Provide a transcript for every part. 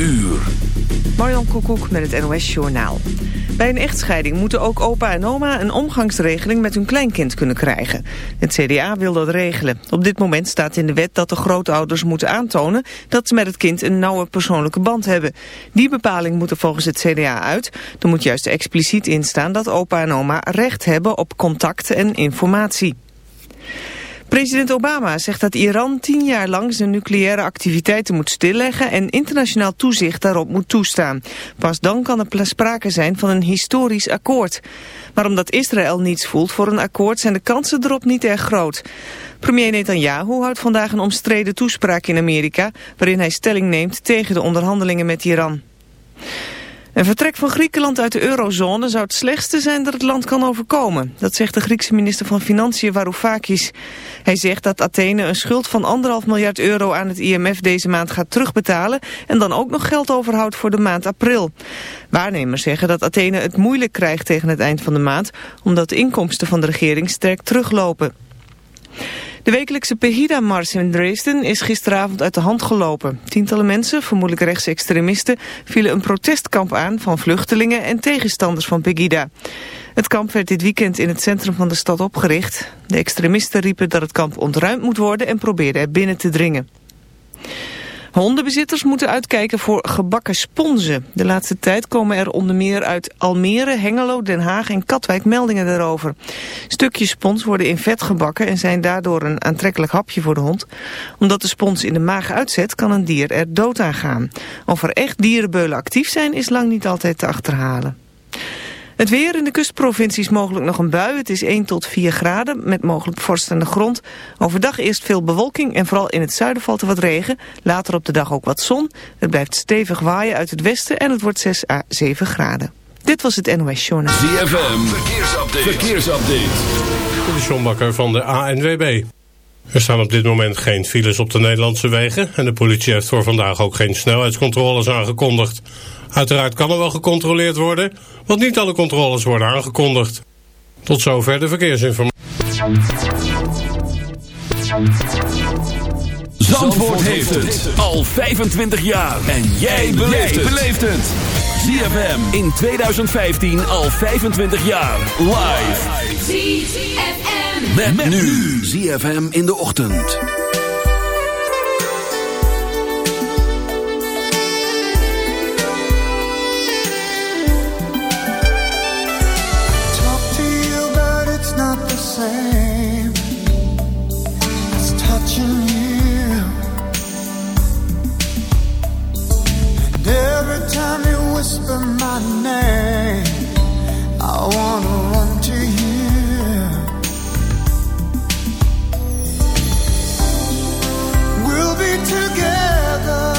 Uur. Marjan Koekoek met het NOS Journaal. Bij een echtscheiding moeten ook opa en oma een omgangsregeling met hun kleinkind kunnen krijgen. Het CDA wil dat regelen. Op dit moment staat in de wet dat de grootouders moeten aantonen dat ze met het kind een nauwe persoonlijke band hebben. Die bepaling moet er volgens het CDA uit. Er moet juist expliciet in staan dat opa en oma recht hebben op contact en informatie. President Obama zegt dat Iran tien jaar lang zijn nucleaire activiteiten moet stilleggen en internationaal toezicht daarop moet toestaan. Pas dan kan er sprake zijn van een historisch akkoord. Maar omdat Israël niets voelt voor een akkoord zijn de kansen erop niet erg groot. Premier Netanyahu houdt vandaag een omstreden toespraak in Amerika waarin hij stelling neemt tegen de onderhandelingen met Iran. Een vertrek van Griekenland uit de eurozone zou het slechtste zijn dat het land kan overkomen. Dat zegt de Griekse minister van Financiën Varoufakis. Hij zegt dat Athene een schuld van anderhalf miljard euro aan het IMF deze maand gaat terugbetalen... en dan ook nog geld overhoudt voor de maand april. Waarnemers zeggen dat Athene het moeilijk krijgt tegen het eind van de maand... omdat de inkomsten van de regering sterk teruglopen. De wekelijkse Pegida-mars in Dresden is gisteravond uit de hand gelopen. Tientallen mensen, vermoedelijk rechtsextremisten, vielen een protestkamp aan van vluchtelingen en tegenstanders van Pegida. Het kamp werd dit weekend in het centrum van de stad opgericht. De extremisten riepen dat het kamp ontruimd moet worden en probeerden er binnen te dringen. Hondenbezitters moeten uitkijken voor gebakken sponsen. De laatste tijd komen er onder meer uit Almere, Hengelo, Den Haag en Katwijk meldingen daarover. Stukjes spons worden in vet gebakken en zijn daardoor een aantrekkelijk hapje voor de hond. Omdat de spons in de maag uitzet, kan een dier er dood aan gaan. Of er echt dierenbeulen actief zijn, is lang niet altijd te achterhalen. Het weer in de kustprovincies mogelijk nog een bui. Het is 1 tot 4 graden met mogelijk vorstende grond. Overdag eerst veel bewolking en vooral in het zuiden valt er wat regen. Later op de dag ook wat zon. Het blijft stevig waaien uit het westen en het wordt 6 à 7 graden. Dit was het NOS Journal. ZFM, verkeersupdate. verkeersupdate. De John van de ANWB. Er staan op dit moment geen files op de Nederlandse wegen... en de politie heeft voor vandaag ook geen snelheidscontroles aangekondigd. Uiteraard kan er wel gecontroleerd worden, want niet alle controles worden aangekondigd. Tot zover de verkeersinformatie. Zandvoort heeft het al 25 jaar. En jij beleeft het. ZFM in 2015 al 25 jaar. Live. met nu. ZFM in de ochtend. It's touching you. And every time you whisper my name, I wanna run to you. We'll be together.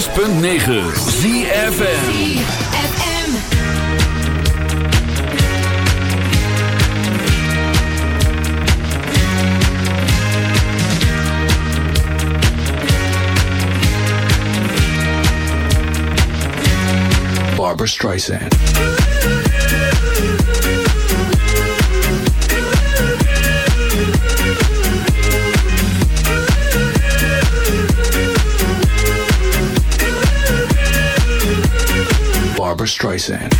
106.9 ZFN Barbara Streisand. Streisand.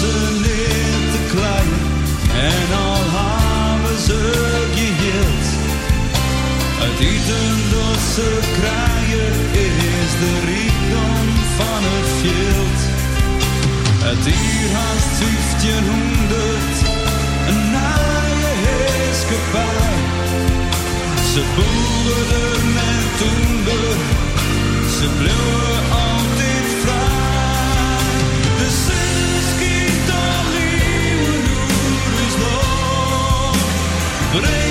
ze niet te klein en al hebben ze geheeld. Het eten dat ze krijgen is de rijkdom van het veld. Het dier je 1500, een naaie heerskepaar. Ze boeren met toender, ze bleven But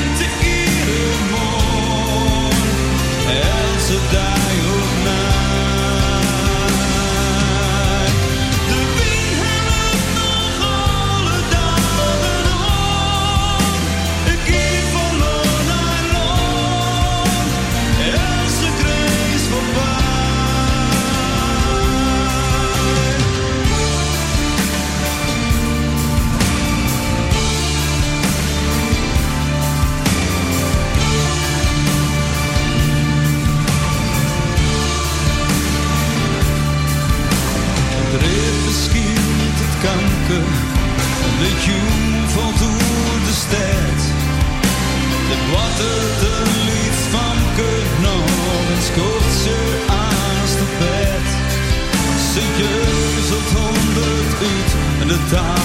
time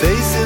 Faces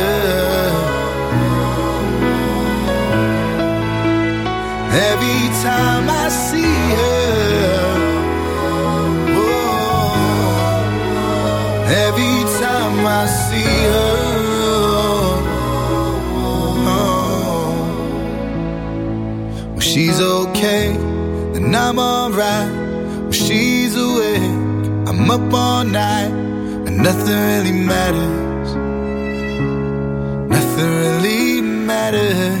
every time I see her. Oh, every time I see her. Oh, when she's okay, and I'm alright. When she's awake, I'm up all night, but nothing really matters. Nothing really matters.